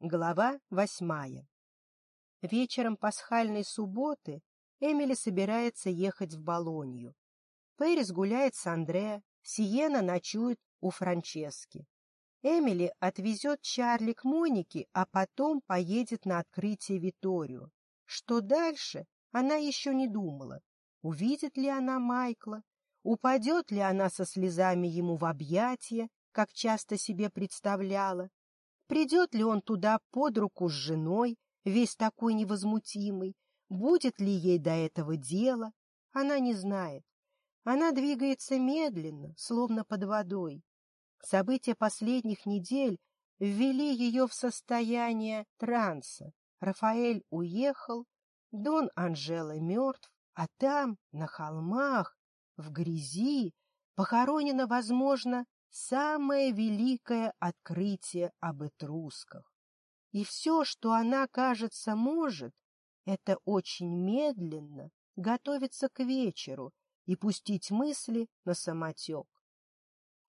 Глава восьмая. Вечером пасхальной субботы Эмили собирается ехать в Болонью. Пэрис гуляет с Андреа, Сиена ночует у Франчески. Эмили отвезет Чарли к Монике, а потом поедет на открытие Виторию. Что дальше, она еще не думала. Увидит ли она Майкла? Упадет ли она со слезами ему в объятия, как часто себе представляла? Придет ли он туда под руку с женой, весь такой невозмутимый? Будет ли ей до этого дело? Она не знает. Она двигается медленно, словно под водой. События последних недель ввели ее в состояние транса. Рафаэль уехал, Дон Анжела мертв, а там, на холмах, в грязи, похоронена, возможно, самое великое открытие об этрусках. И все, что она, кажется, может, это очень медленно готовиться к вечеру и пустить мысли на самотек.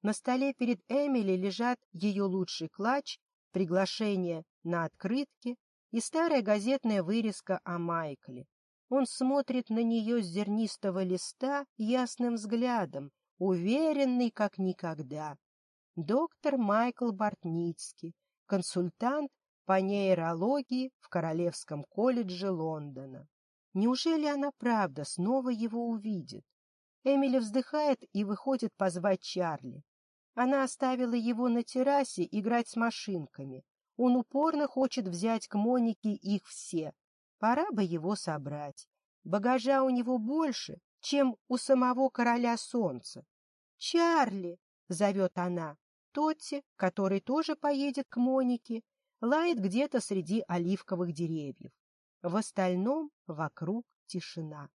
На столе перед Эмили лежат ее лучший клатч, приглашение на открытки и старая газетная вырезка о Майкле. Он смотрит на нее с зернистого листа ясным взглядом, уверенный как никогда доктор Майкл Бортницкий, консультант по нейрологии в Королевском колледже Лондона. Неужели она правда снова его увидит? Эмили вздыхает и выходит позвать Чарли. Она оставила его на террасе играть с машинками. Он упорно хочет взять к Монике их все. Пора бы его собрать. Багажа у него больше, чем у самого короля солнца. «Чарли!» — зовет она. Тотти, который тоже поедет к Монике, лает где-то среди оливковых деревьев. В остальном вокруг тишина.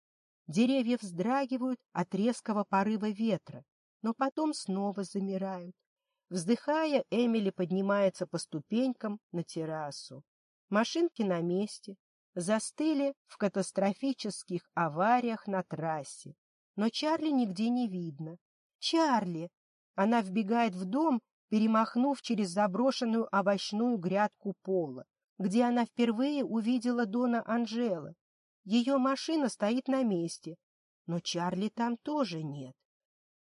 Деревья вздрагивают от резкого порыва ветра, но потом снова замирают. Вздыхая, Эмили поднимается по ступенькам на террасу. Машинки на месте, застыли в катастрофических авариях на трассе. Но Чарли нигде не видно. «Чарли!» Она вбегает в дом перемахнув через заброшенную овощную грядку пола, где она впервые увидела Дона Анжела. Ее машина стоит на месте, но Чарли там тоже нет.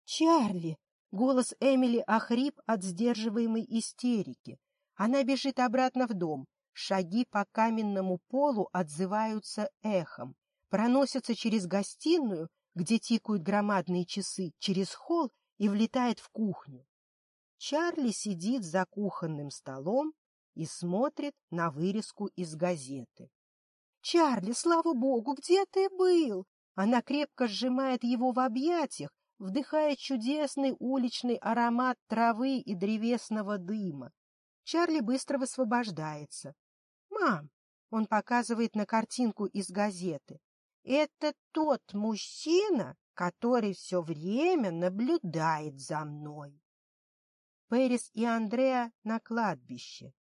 «Чарли!» — голос Эмили охрип от сдерживаемой истерики. Она бежит обратно в дом. Шаги по каменному полу отзываются эхом, проносятся через гостиную, где тикают громадные часы, через холл и влетает в кухню. Чарли сидит за кухонным столом и смотрит на вырезку из газеты. «Чарли, слава богу, где ты был?» Она крепко сжимает его в объятиях, вдыхая чудесный уличный аромат травы и древесного дыма. Чарли быстро высвобождается. «Мам!» — он показывает на картинку из газеты. «Это тот мужчина, который все время наблюдает за мной». Пэрис и Андреа на кладбище.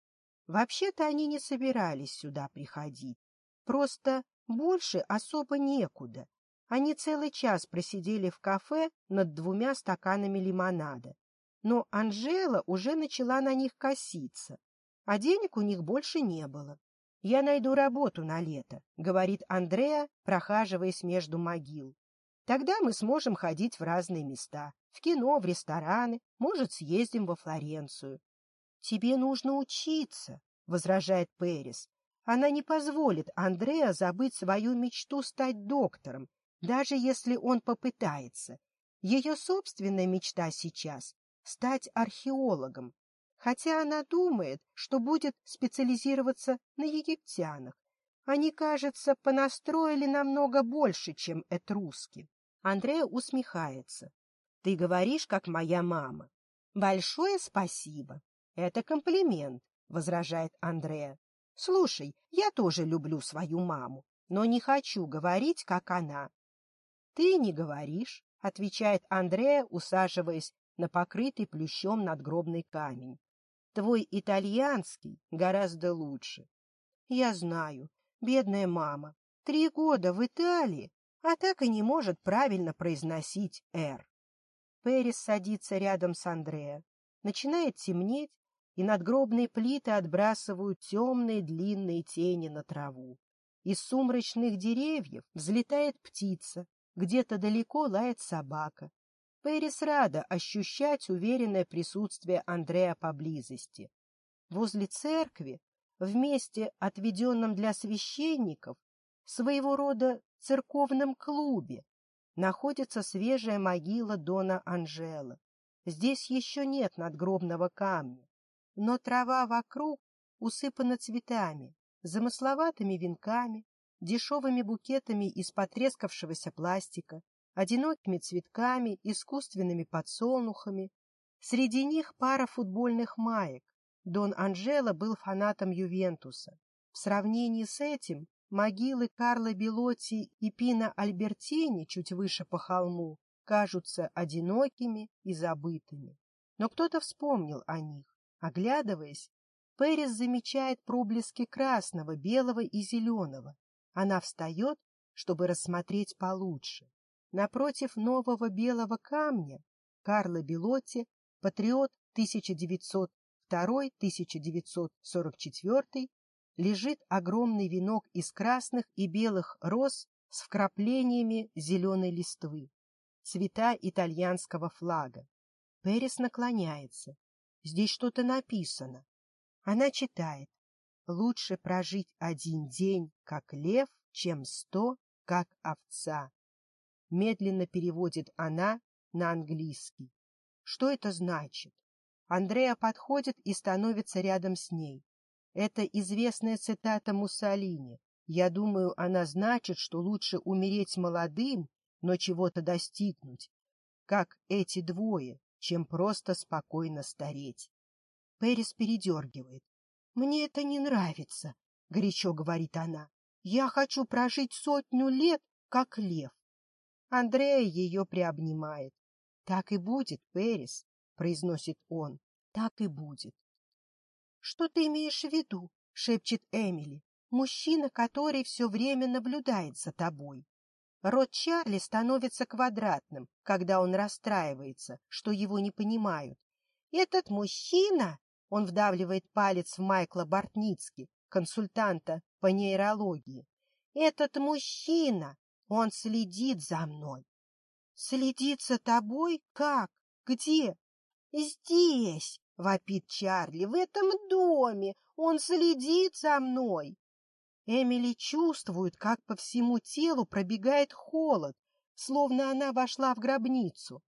Вообще-то они не собирались сюда приходить. Просто больше особо некуда. Они целый час просидели в кафе над двумя стаканами лимонада. Но Анжела уже начала на них коситься, а денег у них больше не было. «Я найду работу на лето», — говорит Андреа, прохаживаясь между могил. Тогда мы сможем ходить в разные места, в кино, в рестораны, может, съездим во Флоренцию. — Тебе нужно учиться, — возражает Перис. Она не позволит Андреа забыть свою мечту стать доктором, даже если он попытается. Ее собственная мечта сейчас — стать археологом, хотя она думает, что будет специализироваться на египтянах они, кажется, понастроили намного больше, чем этруски. Андрея усмехается. Ты говоришь, как моя мама. Большое спасибо. Это комплимент, возражает Андрея. Слушай, я тоже люблю свою маму, но не хочу говорить, как она. Ты не говоришь, отвечает Андрея, усаживаясь на покрытый плющом надгробный камень. Твой итальянский гораздо лучше. Я знаю, Бедная мама, три года в Италии, а так и не может правильно произносить «Р». Перес садится рядом с Андреа. Начинает темнеть, и надгробные плиты отбрасывают темные длинные тени на траву. Из сумрачных деревьев взлетает птица, где-то далеко лает собака. Перес рада ощущать уверенное присутствие Андрея поблизости. Возле церкви в месте, отведенном для священников, своего рода церковном клубе, находится свежая могила Дона Анжела. Здесь еще нет надгробного камня, но трава вокруг усыпана цветами, замысловатыми венками, дешевыми букетами из потрескавшегося пластика, одинокими цветками, искусственными подсолнухами. Среди них пара футбольных маек, Дон Анжело был фанатом Ювентуса. В сравнении с этим могилы Карла Белотти и Пина Альбертини чуть выше по холму кажутся одинокими и забытыми. Но кто-то вспомнил о них. Оглядываясь, Перес замечает проблески красного, белого и зеленого. Она встает, чтобы рассмотреть получше. Напротив нового белого камня Карло Белотти, патриот 1900 1902-1944 лежит огромный венок из красных и белых роз с вкраплениями зеленой листвы, цвета итальянского флага. Перес наклоняется. Здесь что-то написано. Она читает. «Лучше прожить один день, как лев, чем сто, как овца». Медленно переводит она на английский. Что это значит? Андреа подходит и становится рядом с ней. Это известная цитата Муссолини. Я думаю, она значит, что лучше умереть молодым, но чего-то достигнуть, как эти двое, чем просто спокойно стареть. Перес передергивает. «Мне это не нравится», — горячо говорит она. «Я хочу прожить сотню лет, как лев». Андрея ее приобнимает. «Так и будет, Перес произносит он. Так и будет. Что ты имеешь в виду? шепчет Эмили. Мужчина, который все время наблюдает за тобой. Рот Чарли становится квадратным, когда он расстраивается, что его не понимают. Этот мужчина, он вдавливает палец в Майкла Бортницки, консультанта по нейрологии. Этот мужчина, он следит за мной. Следит за тобой? Как? Где? «Здесь!» — вопит Чарли. «В этом доме! Он следит за мной!» Эмили чувствует, как по всему телу пробегает холод, словно она вошла в гробницу.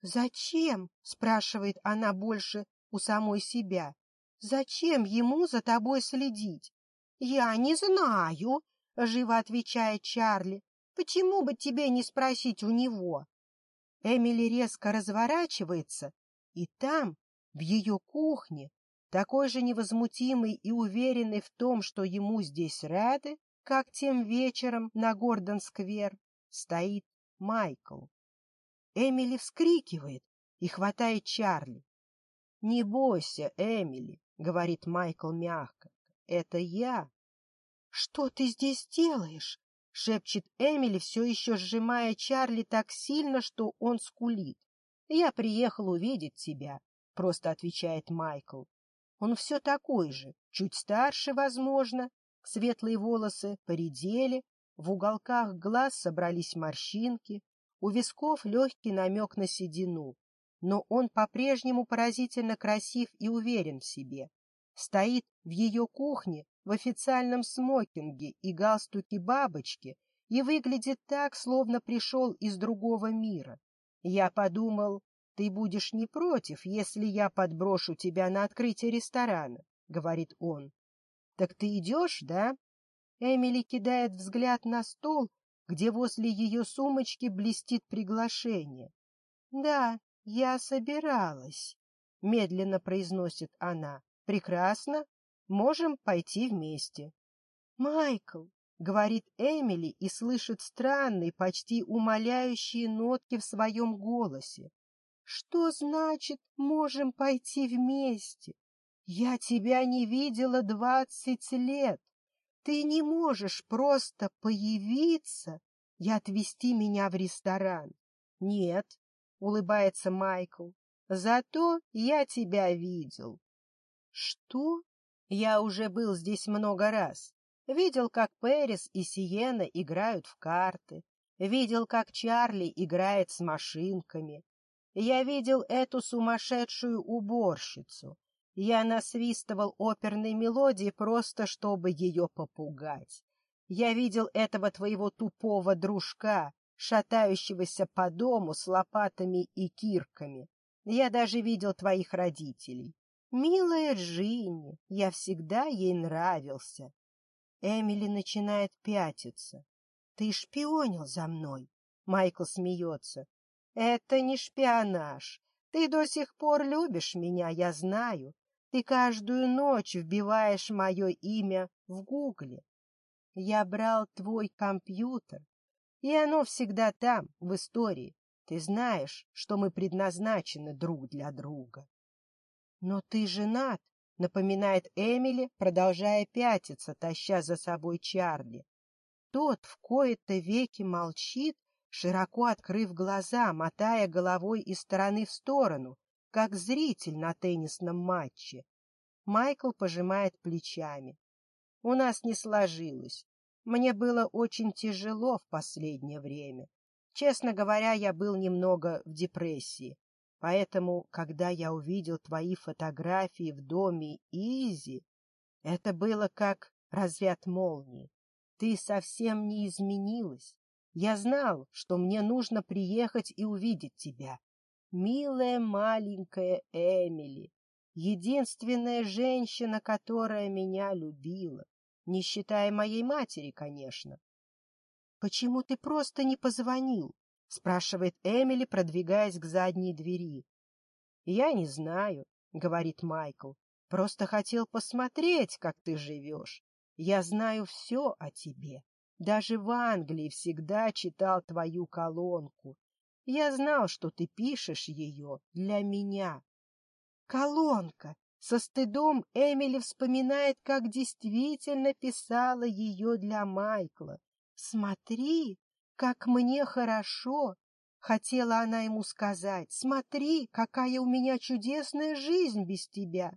«Зачем?» — спрашивает она больше у самой себя. «Зачем ему за тобой следить?» «Я не знаю», — живо отвечает Чарли. «Почему бы тебе не спросить у него?» Эмили резко разворачивается и там, в ее кухне, такой же невозмутимый и уверенный в том, что ему здесь рады, как тем вечером на Гордон-сквер, стоит Майкл. Эмили вскрикивает и хватает Чарли. — Не бойся, Эмили, — говорит Майкл мягко, — это я. — Что ты здесь делаешь? — шепчет Эмили, все еще сжимая Чарли так сильно, что он скулит. «Я приехал увидеть тебя», — просто отвечает Майкл. Он все такой же, чуть старше, возможно, светлые волосы поредели, в уголках глаз собрались морщинки, у висков легкий намек на седину. Но он по-прежнему поразительно красив и уверен в себе. Стоит в ее кухне в официальном смокинге и галстуке бабочки и выглядит так, словно пришел из другого мира. Я подумал, ты будешь не против, если я подброшу тебя на открытие ресторана, — говорит он. Так ты идешь, да? Эмили кидает взгляд на стол, где возле ее сумочки блестит приглашение. Да, я собиралась, — медленно произносит она. Прекрасно, можем пойти вместе. Майкл, — говорит Эмили и слышит странные, почти умоляющие нотки в своем голосе. «Что значит «можем пойти вместе»? Я тебя не видела двадцать лет. Ты не можешь просто появиться и отвезти меня в ресторан». «Нет», — улыбается Майкл, — «зато я тебя видел». «Что? Я уже был здесь много раз. Видел, как Пэрис и Сиена играют в карты. Видел, как Чарли играет с машинками. Я видел эту сумасшедшую уборщицу. Я насвистывал оперной мелодии просто, чтобы ее попугать. Я видел этого твоего тупого дружка, шатающегося по дому с лопатами и кирками. Я даже видел твоих родителей. Милая Джинни, я всегда ей нравился. Эмили начинает пятиться. «Ты шпионил за мной!» Майкл смеется. «Это не шпионаж. Ты до сих пор любишь меня, я знаю. Ты каждую ночь вбиваешь мое имя в гугле. Я брал твой компьютер, и оно всегда там, в истории. Ты знаешь, что мы предназначены друг для друга». «Но ты женат!» напоминает Эмили, продолжая пятиться, таща за собой Чарли. Тот в кои-то веки молчит, широко открыв глаза, мотая головой из стороны в сторону, как зритель на теннисном матче. Майкл пожимает плечами. «У нас не сложилось. Мне было очень тяжело в последнее время. Честно говоря, я был немного в депрессии. Поэтому, когда я увидел твои фотографии в доме Изи, это было как разряд молнии. Ты совсем не изменилась. Я знал, что мне нужно приехать и увидеть тебя. Милая маленькая Эмили, единственная женщина, которая меня любила, не считая моей матери, конечно. Почему ты просто не позвонил? спрашивает Эмили, продвигаясь к задней двери. Я не знаю, говорит Майкл. Просто хотел посмотреть, как ты живешь. Я знаю все о тебе. Даже в Англии всегда читал твою колонку. Я знал, что ты пишешь ее для меня. Колонка! Со стыдом Эмили вспоминает, как действительно писала ее для Майкла. Смотри! Как мне хорошо! Хотела она ему сказать, смотри, какая у меня чудесная жизнь без тебя.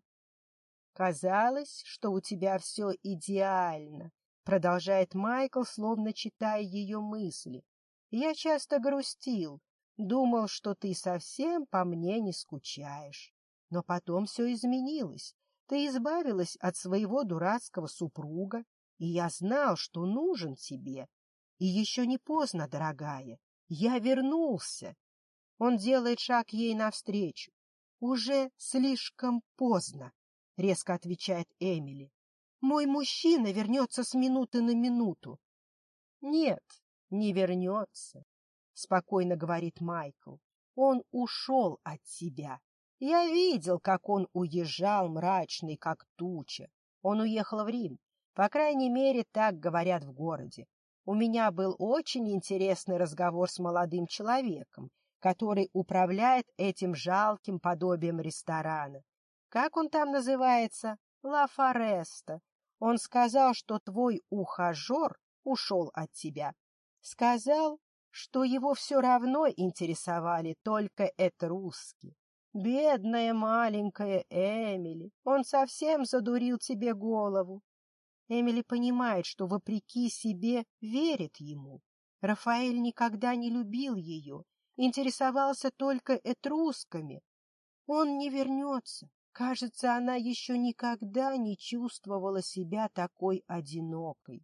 Казалось, что у тебя все идеально, продолжает Майкл, словно читая ее мысли. Я часто грустил, думал, что ты совсем по мне не скучаешь. Но потом все изменилось. Ты избавилась от своего дурацкого супруга, и я знал, что нужен тебе. И еще не поздно, дорогая. Я вернулся. Он делает шаг ей навстречу. Уже слишком поздно, резко отвечает Эмили. Мой мужчина вернется с минуты на минуту. Нет, не вернется, спокойно говорит Майкл. Он ушел от тебя. Я видел, как он уезжал, мрачный, как туча. Он уехал в Рим. По крайней мере, так говорят в городе. У меня был очень интересный разговор с молодым человеком, который управляет этим жалким подобием ресторана. Как он там называется? Ла Фореста. Он сказал, что твой ухажер ушел от тебя. Сказал, что его все равно интересовали только этруски. Бедная маленькая Эмили, он совсем задурил тебе голову. Эмили понимает, что вопреки себе верит ему. Рафаэль никогда не любил ее, интересовался только этрусками. Он не вернется. Кажется, она еще никогда не чувствовала себя такой одинокой.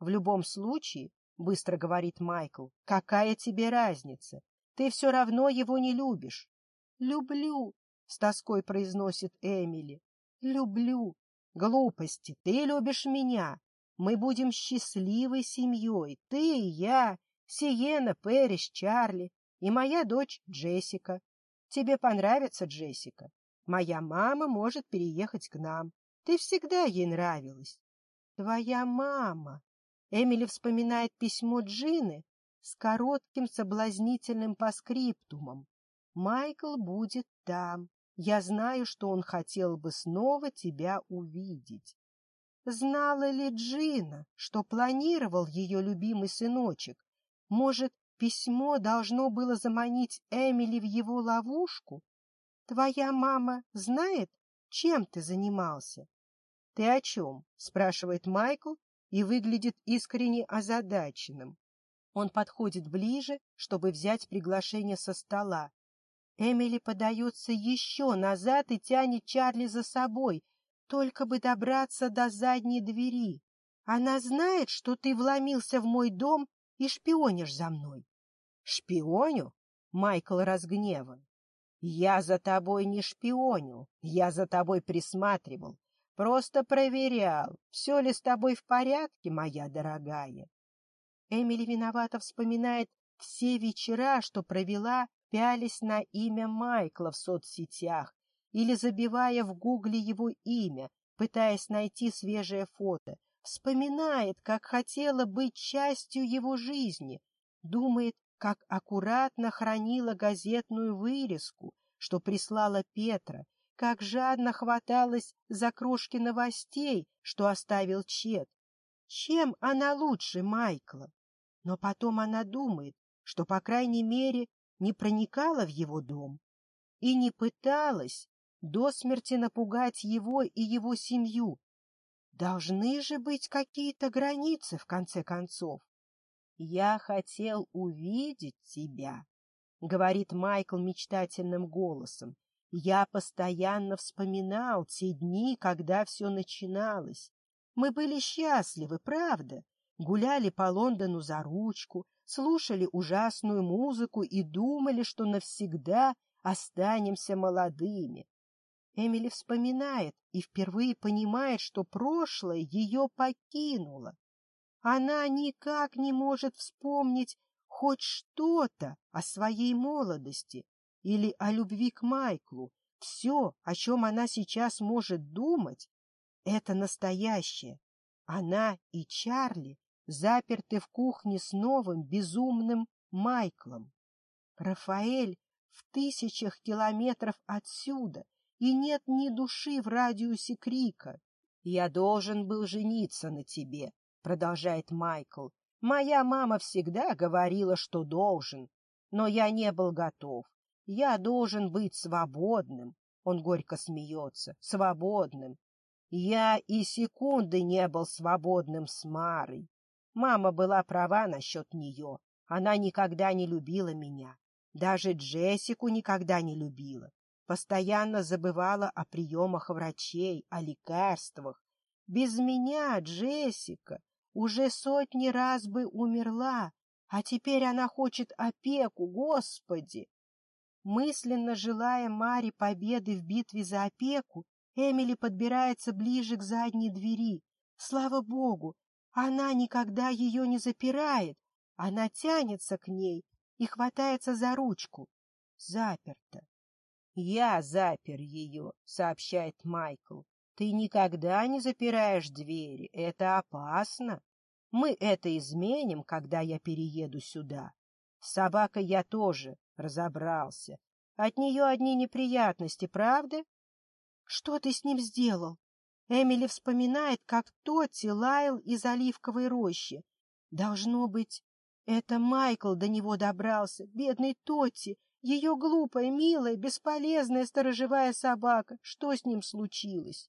В любом случае, — быстро говорит Майкл, — какая тебе разница? Ты все равно его не любишь. — Люблю, — с тоской произносит Эмили. — Люблю. Глупости, ты любишь меня. Мы будем счастливой семьей, ты и я, Сиена, Пэрис, Чарли и моя дочь Джессика. Тебе понравится Джессика. Моя мама может переехать к нам. Ты всегда ей нравилась. Твоя мама. Эмили вспоминает письмо Джины с коротким соблазнительным поскриптумом. Майкл будет там. Я знаю, что он хотел бы снова тебя увидеть. Знала ли Джина, что планировал ее любимый сыночек? Может, письмо должно было заманить Эмили в его ловушку? Твоя мама знает, чем ты занимался? — Ты о чем? — спрашивает Майкл и выглядит искренне озадаченным. Он подходит ближе, чтобы взять приглашение со стола, Эмили подается еще назад и тянет Чарли за собой, только бы добраться до задней двери. Она знает, что ты вломился в мой дом и шпионишь за мной. — Шпионю? — Майкл разгневан. — Я за тобой не шпионю, я за тобой присматривал. Просто проверял, все ли с тобой в порядке, моя дорогая. Эмили виновато вспоминает все вечера, что провела пялись на имя Майкла в соцсетях или забивая в гугле его имя, пытаясь найти свежее фото, вспоминает, как хотела быть частью его жизни, думает, как аккуратно хранила газетную вырезку, что прислала Петра, как жадно хваталась за крошки новостей, что оставил Чет. Чем она лучше Майкла? Но потом она думает, что, по крайней мере, не проникала в его дом и не пыталась до смерти напугать его и его семью. Должны же быть какие-то границы, в конце концов. «Я хотел увидеть тебя», — говорит Майкл мечтательным голосом. «Я постоянно вспоминал те дни, когда все начиналось. Мы были счастливы, правда? Гуляли по Лондону за ручку, слушали ужасную музыку и думали, что навсегда останемся молодыми. Эмили вспоминает и впервые понимает, что прошлое ее покинуло. Она никак не может вспомнить хоть что-то о своей молодости или о любви к Майклу. Все, о чем она сейчас может думать, — это настоящее. Она и Чарли заперты в кухне с новым безумным Майклом. Рафаэль в тысячах километров отсюда, и нет ни души в радиусе крика. «Я должен был жениться на тебе», — продолжает Майкл. «Моя мама всегда говорила, что должен, но я не был готов. Я должен быть свободным», — он горько смеется, — «свободным». Я и секунды не был свободным с Марой. Мама была права насчет нее. Она никогда не любила меня. Даже Джессику никогда не любила. Постоянно забывала о приемах врачей, о лекарствах. Без меня Джессика уже сотни раз бы умерла, а теперь она хочет опеку, Господи! Мысленно желая Маре победы в битве за опеку, Эмили подбирается ближе к задней двери. Слава Богу, она никогда ее не запирает. Она тянется к ней и хватается за ручку. Заперто. «Я запер ее», — сообщает Майкл. «Ты никогда не запираешь двери. Это опасно. Мы это изменим, когда я перееду сюда. С собакой я тоже разобрался. От нее одни неприятности, правда?» «Что ты с ним сделал?» Эмили вспоминает, как Тотти лаял из оливковой рощи. Должно быть, это Майкл до него добрался, бедный Тотти, ее глупая, милая, бесполезная сторожевая собака. Что с ним случилось?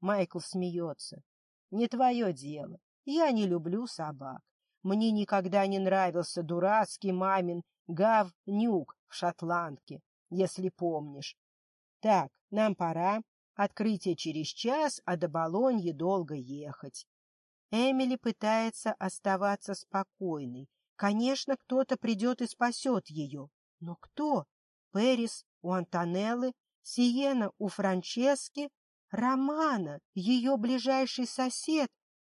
Майкл смеется. Не твое дело. Я не люблю собак. Мне никогда не нравился дурацкий мамин гав-нюк в шотландке, если помнишь. Так, нам пора. Открытие через час, а до Болоньи долго ехать. Эмили пытается оставаться спокойной. Конечно, кто-то придет и спасет ее. Но кто? Перис у Антонеллы, Сиена у Франчески, Романа, ее ближайший сосед,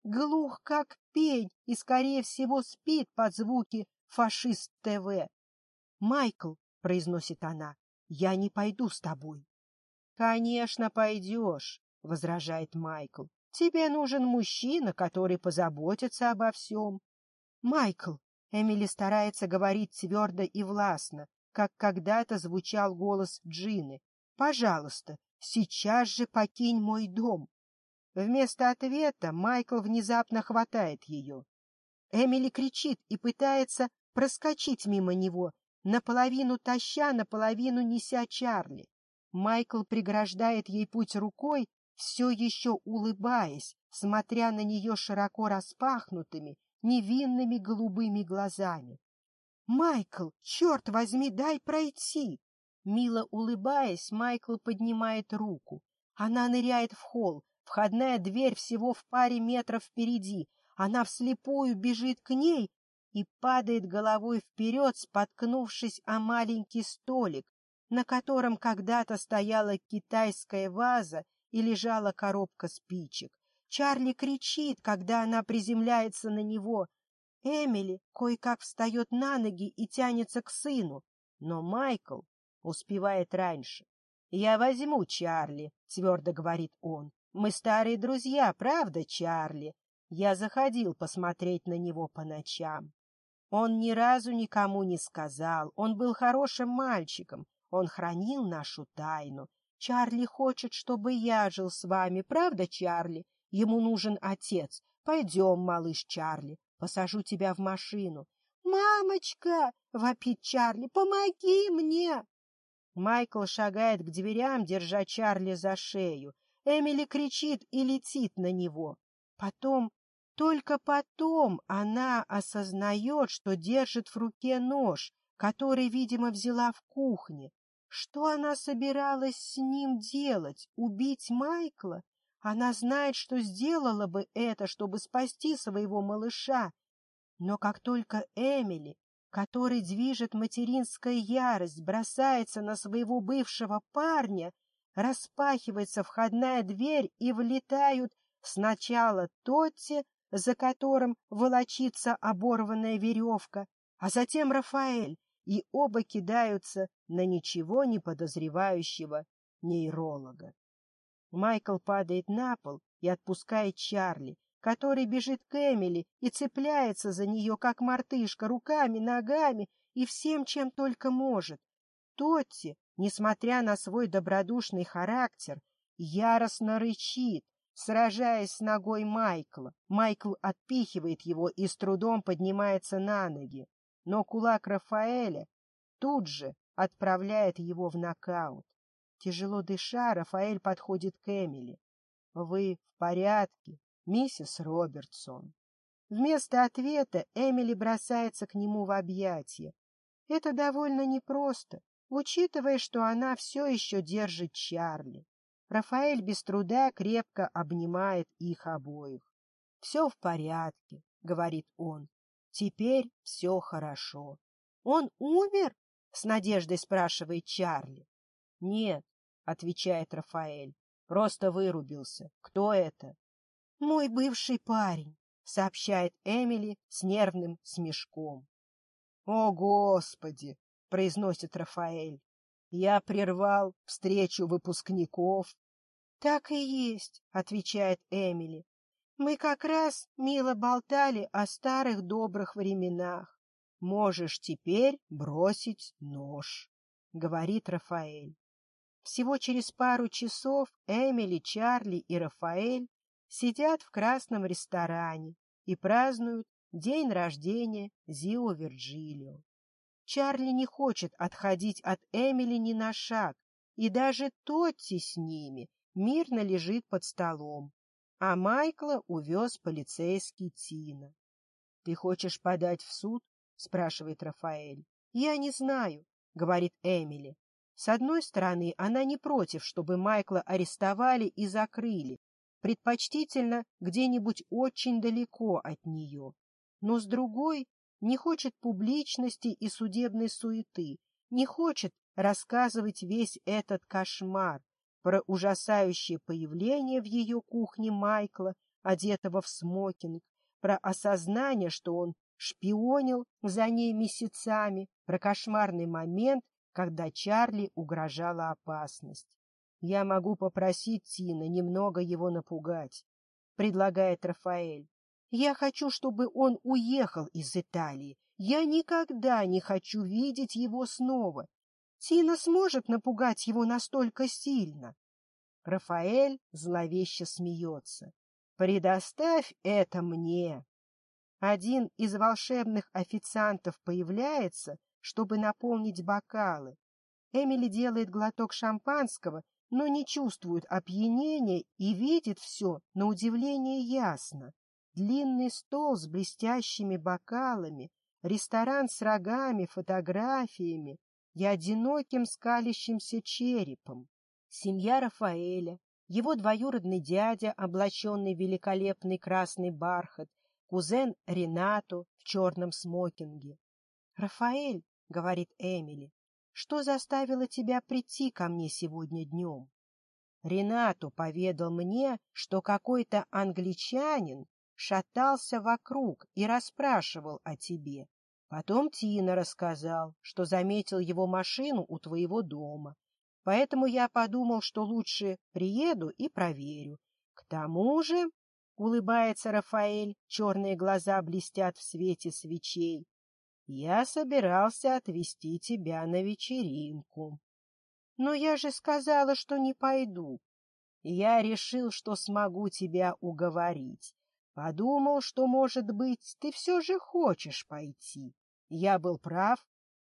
глух как пень и, скорее всего, спит под звуки фашист ТВ. «Майкл», — произносит она, — «я не пойду с тобой». «Конечно, пойдешь», — возражает Майкл. «Тебе нужен мужчина, который позаботится обо всем». «Майкл», — Эмили старается говорить твердо и властно, как когда-то звучал голос Джины, «пожалуйста, сейчас же покинь мой дом». Вместо ответа Майкл внезапно хватает ее. Эмили кричит и пытается проскочить мимо него, наполовину таща, наполовину неся Чарли. Майкл преграждает ей путь рукой, все еще улыбаясь, смотря на нее широко распахнутыми, невинными голубыми глазами. «Майкл, черт возьми, дай пройти!» Мило улыбаясь, Майкл поднимает руку. Она ныряет в холл, входная дверь всего в паре метров впереди. Она вслепую бежит к ней и падает головой вперед, споткнувшись о маленький столик, на котором когда-то стояла китайская ваза и лежала коробка спичек. Чарли кричит, когда она приземляется на него. Эмили кое-как встает на ноги и тянется к сыну, но Майкл успевает раньше. «Я возьму Чарли», — твердо говорит он. «Мы старые друзья, правда, Чарли?» Я заходил посмотреть на него по ночам. Он ни разу никому не сказал, он был хорошим мальчиком, он хранил нашу тайну. Чарли хочет, чтобы я жил с вами, правда, Чарли? Ему нужен отец. Пойдем, малыш Чарли, посажу тебя в машину. «Мамочка!» — вопит Чарли. «Помоги мне!» Майкл шагает к дверям, держа Чарли за шею. Эмили кричит и летит на него. Потом, только потом она осознает, что держит в руке нож, который, видимо, взяла в кухне. Что она собиралась с ним делать? Убить Майкла? Она знает, что сделала бы это, чтобы спасти своего малыша. Но как только Эмили, который движет материнская ярость, бросается на своего бывшего парня, распахивается входная дверь и влетают сначала Тотти, за которым волочится оборванная веревка, а затем Рафаэль, и оба кидаются на ничего не подозревающего нейролога. Майкл падает на пол и отпускает Чарли, который бежит к Эмили и цепляется за нее, как мартышка, руками, ногами и всем, чем только может. Тотти, несмотря на свой добродушный характер, яростно рычит, сражаясь с ногой Майкла. Майкл отпихивает его и с трудом поднимается на ноги но кулак Рафаэля тут же отправляет его в нокаут. Тяжело дыша, Рафаэль подходит к Эмили. «Вы в порядке, миссис Робертсон?» Вместо ответа Эмили бросается к нему в объятия. Это довольно непросто, учитывая, что она все еще держит Чарли. Рафаэль без труда крепко обнимает их обоих. «Все в порядке», — говорит он. Теперь все хорошо. Он умер? С надеждой спрашивает Чарли. Нет, отвечает Рафаэль. Просто вырубился. Кто это? Мой бывший парень, сообщает Эмили с нервным смешком. О, Господи! произносит Рафаэль. Я прервал встречу выпускников. Так и есть, отвечает Эмили. Мы как раз мило болтали о старых добрых временах. Можешь теперь бросить нож, — говорит Рафаэль. Всего через пару часов Эмили, Чарли и Рафаэль сидят в красном ресторане и празднуют день рождения Зио Вирджилио. Чарли не хочет отходить от Эмили ни на шаг, и даже Тотти с ними мирно лежит под столом, а Майкла увез полицейский Тина. — Ты хочешь подать в суд? — спрашивает Рафаэль. — Я не знаю, — говорит Эмили. С одной стороны, она не против, чтобы Майкла арестовали и закрыли, предпочтительно где-нибудь очень далеко от нее. Но с другой, не хочет публичности и судебной суеты, не хочет рассказывать весь этот кошмар, про ужасающее появление в ее кухне Майкла, одетого в смокинг, про осознание, что он шпионил за ней месяцами, про кошмарный момент, когда Чарли угрожала опасность. «Я могу попросить Тина немного его напугать», — предлагает Рафаэль. «Я хочу, чтобы он уехал из Италии. Я никогда не хочу видеть его снова. Тина сможет напугать его настолько сильно? Рафаэль зловеще смеется. «Предоставь это мне!» Один из волшебных официантов появляется, чтобы наполнить бокалы. Эмили делает глоток шампанского, но не чувствует опьянения и видит все, на удивление, ясно. Длинный стол с блестящими бокалами, ресторан с рогами, фотографиями, и одиноким скалящимся черепом. Семья Рафаэля, его двоюродный дядя, облаченный в великолепный красный бархат, кузен Ренату в черном смокинге. — Рафаэль, — говорит Эмили, — что заставило тебя прийти ко мне сегодня днем? Ренату поведал мне, что какой-то англичанин шатался вокруг и расспрашивал о тебе. Потом Тина рассказал, что заметил его машину у твоего дома. Поэтому я подумал, что лучше приеду и проверю. К тому же, — улыбается Рафаэль, черные глаза блестят в свете свечей, — я собирался отвезти тебя на вечеринку. Но я же сказала, что не пойду. Я решил, что смогу тебя уговорить. Подумал, что, может быть, ты все же хочешь пойти. Я был прав?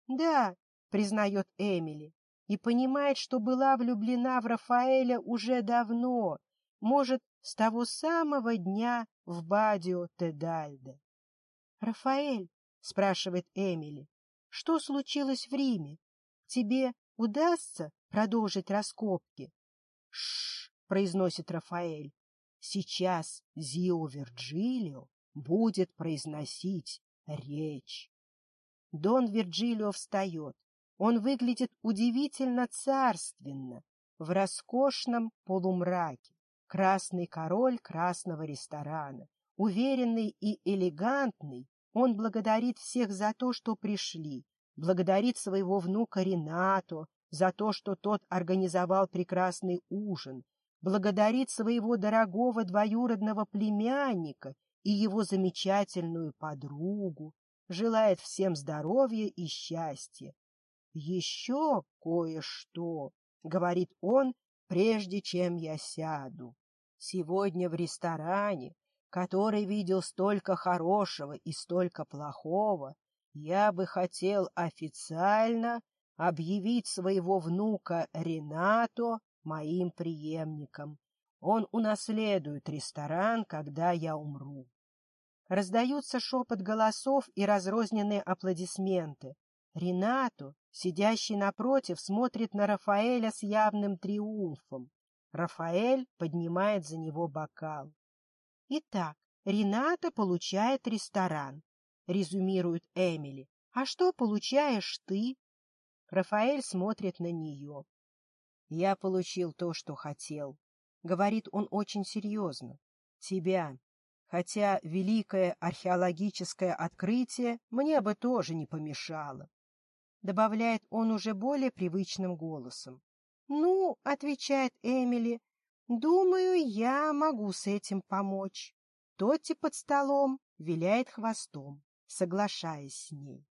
Да, признает Эмили, и понимает, что была влюблена в Рафаэля уже давно, может, с того самого дня в Бадио Тедальде. — Рафаэль, — спрашивает Эмили, — что случилось в Риме? Тебе удастся продолжить раскопки? — Шш, — произносит Рафаэль, — сейчас Зио Вирджилио будет произносить речь. Дон Вирджилио встает. Он выглядит удивительно царственно в роскошном полумраке. Красный король красного ресторана. Уверенный и элегантный, он благодарит всех за то, что пришли, благодарит своего внука Ренато за то, что тот организовал прекрасный ужин, благодарит своего дорогого двоюродного племянника и его замечательную подругу, желает всем здоровья и счастья. Еще кое-что, говорит он, прежде чем я сяду. Сегодня в ресторане, который видел столько хорошего и столько плохого, я бы хотел официально объявить своего внука Ренато моим преемником. Он унаследует ресторан, когда я умру. Раздаются шепот голосов и разрозненные аплодисменты. Ренату, сидящий напротив, смотрит на Рафаэля с явным триумфом. Рафаэль поднимает за него бокал. «Итак, Рената получает ресторан», — резюмирует Эмили. «А что получаешь ты?» Рафаэль смотрит на нее. «Я получил то, что хотел», — говорит он очень серьезно. «Тебя, хотя великое археологическое открытие мне бы тоже не помешало. Добавляет он уже более привычным голосом. «Ну, — отвечает Эмили, — думаю, я могу с этим помочь». Тотти под столом виляет хвостом, соглашаясь с ней.